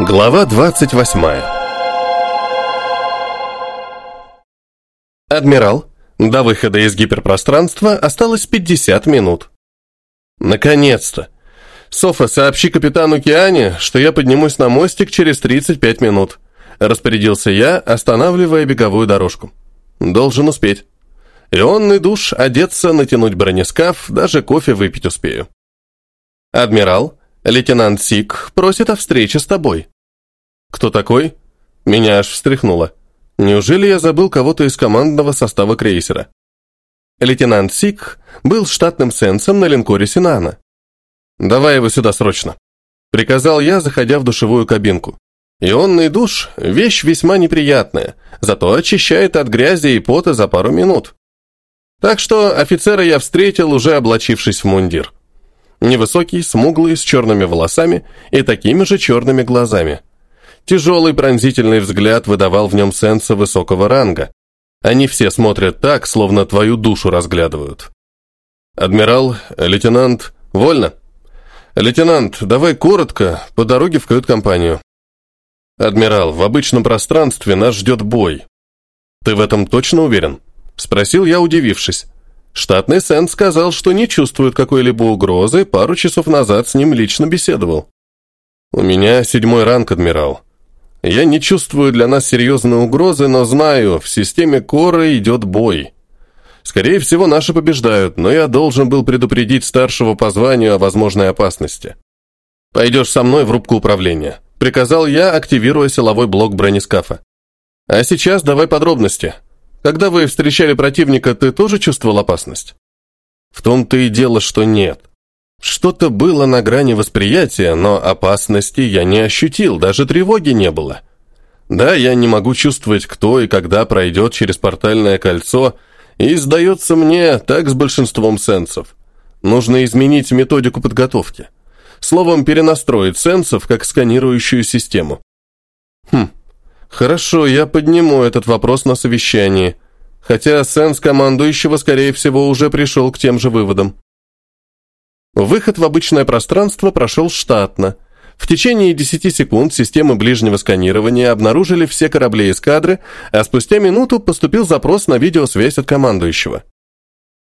Глава 28 Адмирал, до выхода из гиперпространства осталось 50 минут. Наконец-то! Софа, сообщи капитану Киане, что я поднимусь на мостик через 35 минут. Распорядился я, останавливая беговую дорожку. Должен успеть. Ионный душ, одеться, натянуть бронескаф, даже кофе выпить успею. Адмирал, лейтенант Сик просит о встрече с тобой. Кто такой? Меня аж встряхнуло. Неужели я забыл кого-то из командного состава крейсера? Лейтенант Сик был штатным сенсом на линкоре Синана. «Давай его сюда срочно», — приказал я, заходя в душевую кабинку. Ионный душ – вещь весьма неприятная, зато очищает от грязи и пота за пару минут. Так что офицера я встретил, уже облачившись в мундир. Невысокий, смуглый, с черными волосами и такими же черными глазами. Тяжелый пронзительный взгляд выдавал в нем сенса высокого ранга. Они все смотрят так, словно твою душу разглядывают. «Адмирал, лейтенант, вольно?» «Лейтенант, давай коротко, по дороге в кают-компанию». «Адмирал, в обычном пространстве нас ждет бой». «Ты в этом точно уверен?» Спросил я, удивившись. Штатный Сент сказал, что не чувствует какой-либо угрозы, пару часов назад с ним лично беседовал. «У меня седьмой ранг, адмирал. Я не чувствую для нас серьезной угрозы, но знаю, в системе Кора идет бой. Скорее всего, наши побеждают, но я должен был предупредить старшего по званию о возможной опасности. Пойдешь со мной в рубку управления», — приказал я, активируя силовой блок бронескафа. «А сейчас давай подробности». Когда вы встречали противника, ты тоже чувствовал опасность? В том-то и дело, что нет. Что-то было на грани восприятия, но опасности я не ощутил, даже тревоги не было. Да, я не могу чувствовать, кто и когда пройдет через портальное кольцо, и, сдается мне, так с большинством сенсов. Нужно изменить методику подготовки. Словом, перенастроить сенсов как сканирующую систему. Хм, Хорошо, я подниму этот вопрос на совещании. Хотя сенс командующего, скорее всего, уже пришел к тем же выводам. Выход в обычное пространство прошел штатно. В течение 10 секунд системы ближнего сканирования обнаружили все корабли эскадры, а спустя минуту поступил запрос на видеосвязь от командующего.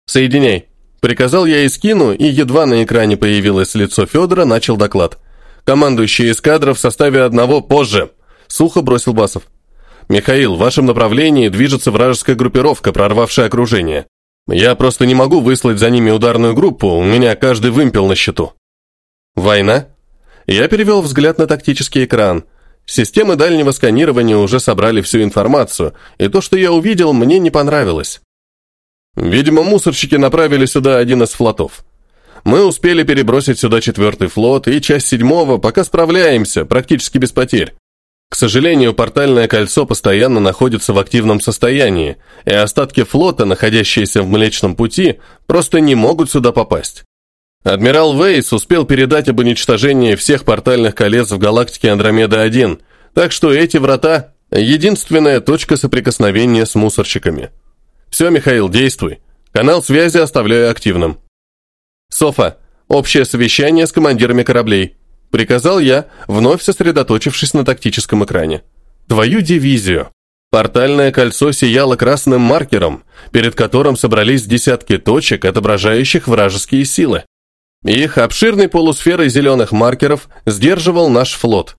«Соединяй», — приказал я Искину, и едва на экране появилось лицо Федора, начал доклад. «Командующий эскадра в составе одного позже», Сухо бросил Басов. «Михаил, в вашем направлении движется вражеская группировка, прорвавшая окружение. Я просто не могу выслать за ними ударную группу, у меня каждый вымпел на счету». «Война?» Я перевел взгляд на тактический экран. Системы дальнего сканирования уже собрали всю информацию, и то, что я увидел, мне не понравилось. Видимо, мусорщики направили сюда один из флотов. Мы успели перебросить сюда четвертый флот и часть седьмого, пока справляемся, практически без потерь. К сожалению, портальное кольцо постоянно находится в активном состоянии, и остатки флота, находящиеся в Млечном Пути, просто не могут сюда попасть. Адмирал Вейс успел передать об уничтожении всех портальных колец в галактике Андромеда-1, так что эти врата – единственная точка соприкосновения с мусорщиками. Все, Михаил, действуй. Канал связи оставляю активным. Софа, общее совещание с командирами кораблей. Приказал я, вновь сосредоточившись на тактическом экране. «Твою дивизию!» Портальное кольцо сияло красным маркером, перед которым собрались десятки точек, отображающих вражеские силы. Их обширной полусферой зеленых маркеров сдерживал наш флот.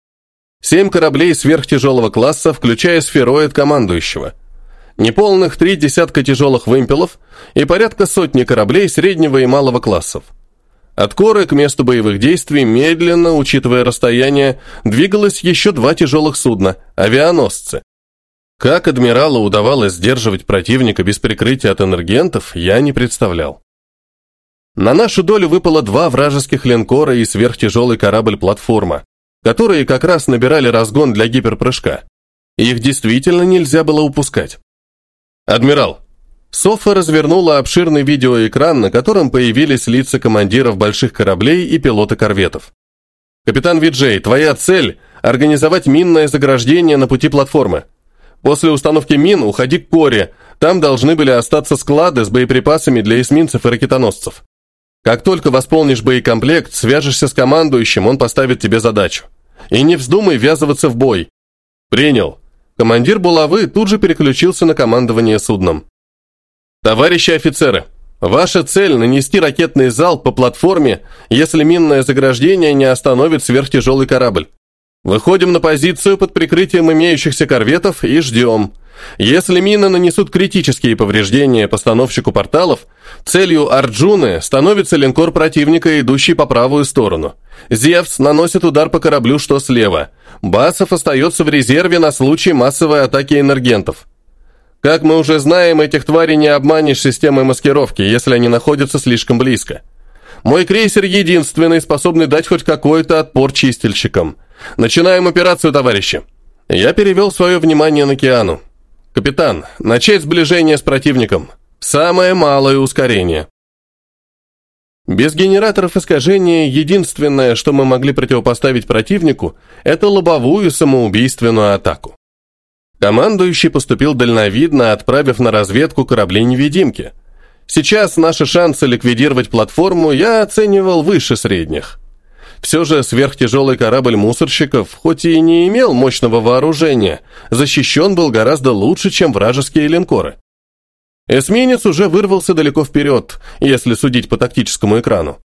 Семь кораблей сверхтяжелого класса, включая сфероид командующего. Неполных три десятка тяжелых вымпелов и порядка сотни кораблей среднего и малого классов. От коры к месту боевых действий медленно, учитывая расстояние, двигалось еще два тяжелых судна – авианосцы. Как адмиралу удавалось сдерживать противника без прикрытия от энергентов, я не представлял. На нашу долю выпало два вражеских линкора и сверхтяжелый корабль-платформа, которые как раз набирали разгон для гиперпрыжка. Их действительно нельзя было упускать. «Адмирал, Софа развернула обширный видеоэкран, на котором появились лица командиров больших кораблей и пилоты корветов. «Капитан Виджей, твоя цель – организовать минное заграждение на пути платформы. После установки мин уходи к Коре, там должны были остаться склады с боеприпасами для эсминцев и ракетоносцев. Как только восполнишь боекомплект, свяжешься с командующим, он поставит тебе задачу. и не вздумай ввязываться в бой». «Принял». Командир булавы тут же переключился на командование судном. «Товарищи офицеры, ваша цель – нанести ракетный залп по платформе, если минное заграждение не остановит сверхтяжелый корабль. Выходим на позицию под прикрытием имеющихся корветов и ждем. Если мины нанесут критические повреждения постановщику порталов, целью Арджуны становится линкор противника, идущий по правую сторону. Зевс наносит удар по кораблю, что слева. Басов остается в резерве на случай массовой атаки энергентов. Как мы уже знаем, этих тварей не обманешь системой маскировки, если они находятся слишком близко. Мой крейсер единственный, способный дать хоть какой-то отпор чистильщикам. Начинаем операцию, товарищи. Я перевел свое внимание на Киану. «Капитан, начать сближение с противником. Самое малое ускорение». Без генераторов искажения единственное, что мы могли противопоставить противнику, это лобовую самоубийственную атаку. Командующий поступил дальновидно, отправив на разведку корабли-невидимки. Сейчас наши шансы ликвидировать платформу я оценивал выше средних. Все же сверхтяжелый корабль мусорщиков, хоть и не имел мощного вооружения, защищен был гораздо лучше, чем вражеские линкоры. Эсминец уже вырвался далеко вперед, если судить по тактическому экрану.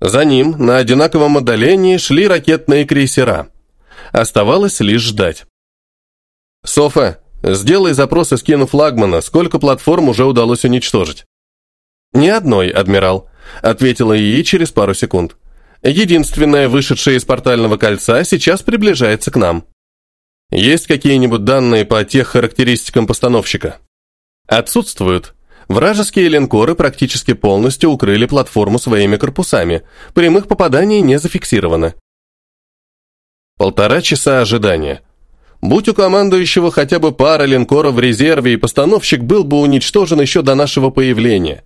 За ним на одинаковом отдалении шли ракетные крейсера. Оставалось лишь ждать. «Софа, сделай запрос из кино флагмана, сколько платформ уже удалось уничтожить?» «Ни одной, адмирал», — ответила ИИ через пару секунд. Единственная, вышедшая из портального кольца, сейчас приближается к нам. Есть какие-нибудь данные по тех характеристикам постановщика? Отсутствуют. Вражеские линкоры практически полностью укрыли платформу своими корпусами. Прямых попаданий не зафиксировано. Полтора часа ожидания. Будь у командующего хотя бы пара линкоров в резерве, и постановщик был бы уничтожен еще до нашего появления.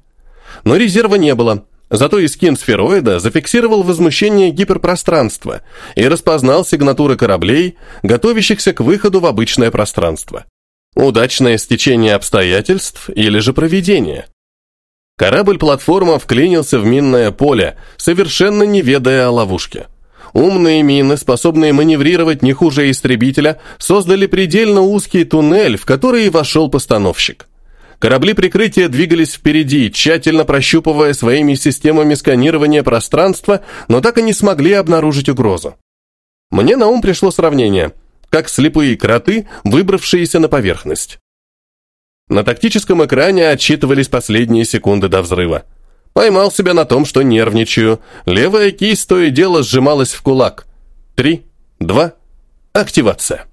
Но резерва не было, Зато Искин сфероида зафиксировал возмущение гиперпространства и распознал сигнатуры кораблей, готовящихся к выходу в обычное пространство. Удачное стечение обстоятельств или же проведение. Корабль-платформа вклинился в минное поле, совершенно не ведая о ловушке. Умные мины, способные маневрировать не хуже истребителя, создали предельно узкий туннель, в который вошел постановщик. Корабли прикрытия двигались впереди, тщательно прощупывая своими системами сканирования пространства, но так и не смогли обнаружить угрозу. Мне на ум пришло сравнение, как слепые кроты, выбравшиеся на поверхность. На тактическом экране отчитывались последние секунды до взрыва. Поймал себя на том, что нервничаю. Левая кисть то и дело сжималась в кулак. Три, два, активация.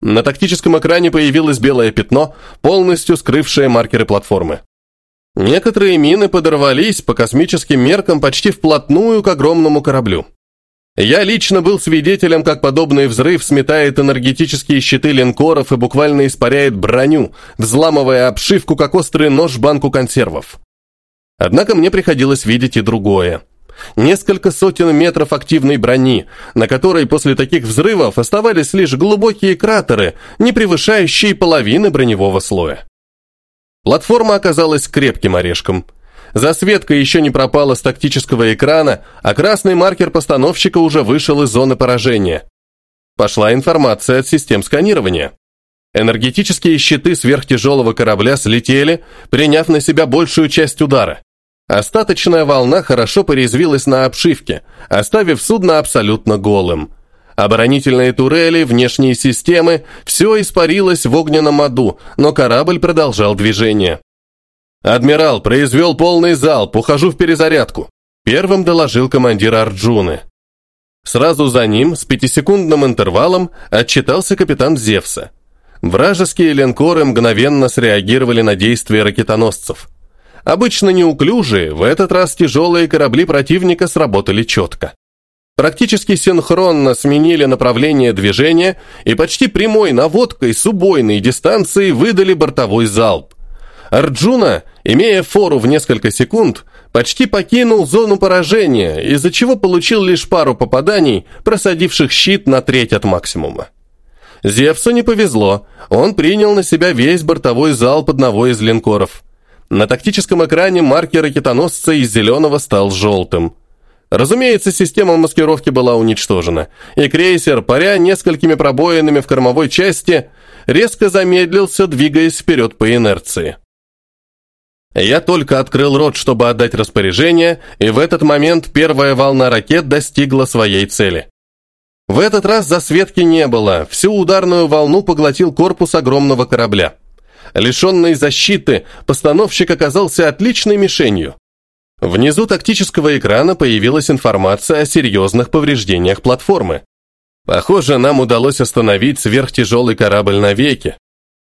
На тактическом экране появилось белое пятно, полностью скрывшее маркеры платформы. Некоторые мины подорвались по космическим меркам почти вплотную к огромному кораблю. Я лично был свидетелем, как подобный взрыв сметает энергетические щиты линкоров и буквально испаряет броню, взламывая обшивку, как острый нож банку консервов. Однако мне приходилось видеть и другое. Несколько сотен метров активной брони, на которой после таких взрывов оставались лишь глубокие кратеры, не превышающие половины броневого слоя. Платформа оказалась крепким орешком. Засветка еще не пропала с тактического экрана, а красный маркер постановщика уже вышел из зоны поражения. Пошла информация от систем сканирования. Энергетические щиты сверхтяжелого корабля слетели, приняв на себя большую часть удара. Остаточная волна хорошо порезвилась на обшивке, оставив судно абсолютно голым. Оборонительные турели, внешние системы – все испарилось в огненном аду, но корабль продолжал движение. «Адмирал, произвел полный залп, ухожу в перезарядку», – первым доложил командир Арджуны. Сразу за ним, с пятисекундным интервалом, отчитался капитан Зевса. Вражеские линкоры мгновенно среагировали на действия ракетоносцев – Обычно неуклюжие, в этот раз тяжелые корабли противника сработали четко. Практически синхронно сменили направление движения и почти прямой наводкой с убойной дистанции выдали бортовой залп. Арджуна, имея фору в несколько секунд, почти покинул зону поражения, из-за чего получил лишь пару попаданий, просадивших щит на треть от максимума. Зевсу не повезло, он принял на себя весь бортовой залп одного из линкоров – на тактическом экране маркер ракетоносца из зеленого стал желтым. Разумеется, система маскировки была уничтожена, и крейсер, паря несколькими пробоинами в кормовой части, резко замедлился, двигаясь вперед по инерции. Я только открыл рот, чтобы отдать распоряжение, и в этот момент первая волна ракет достигла своей цели. В этот раз засветки не было, всю ударную волну поглотил корпус огромного корабля. Лишенный защиты, постановщик оказался отличной мишенью. Внизу тактического экрана появилась информация о серьезных повреждениях платформы. Похоже, нам удалось остановить сверхтяжелый корабль навеки.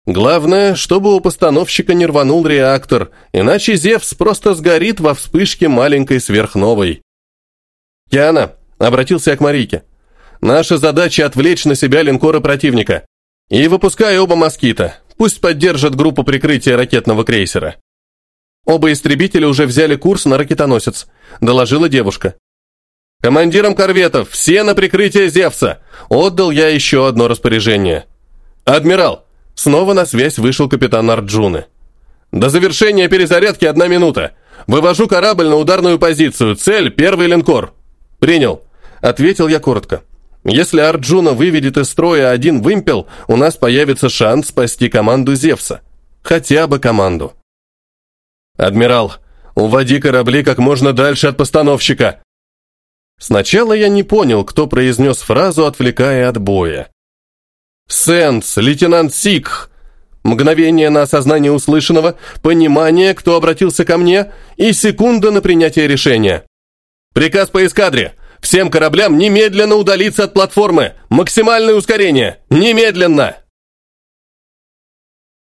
Главное, чтобы у постановщика не рванул реактор, иначе Зевс просто сгорит во вспышке маленькой сверхновой. «Киана», — обратился я к Марике, — «наша задача отвлечь на себя линкоры противника. И выпускай оба москита, пусть поддержат группу прикрытия ракетного крейсера». Оба истребителя уже взяли курс на ракетоносец, доложила девушка. Командирам корветов, все на прикрытие Зевса. Отдал я еще одно распоряжение. Адмирал, снова на связь вышел капитан Арджуны. До завершения перезарядки одна минута. Вывожу корабль на ударную позицию. Цель первый линкор. Принял, ответил я коротко. Если Арджуна выведет из строя один вымпел, у нас появится шанс спасти команду Зевса. Хотя бы команду. «Адмирал, уводи корабли как можно дальше от постановщика!» Сначала я не понял, кто произнес фразу, отвлекая от боя. «Сенс, лейтенант Сикх!» Мгновение на осознание услышанного, понимание, кто обратился ко мне, и секунда на принятие решения. «Приказ по эскадре! Всем кораблям немедленно удалиться от платформы! Максимальное ускорение! Немедленно!»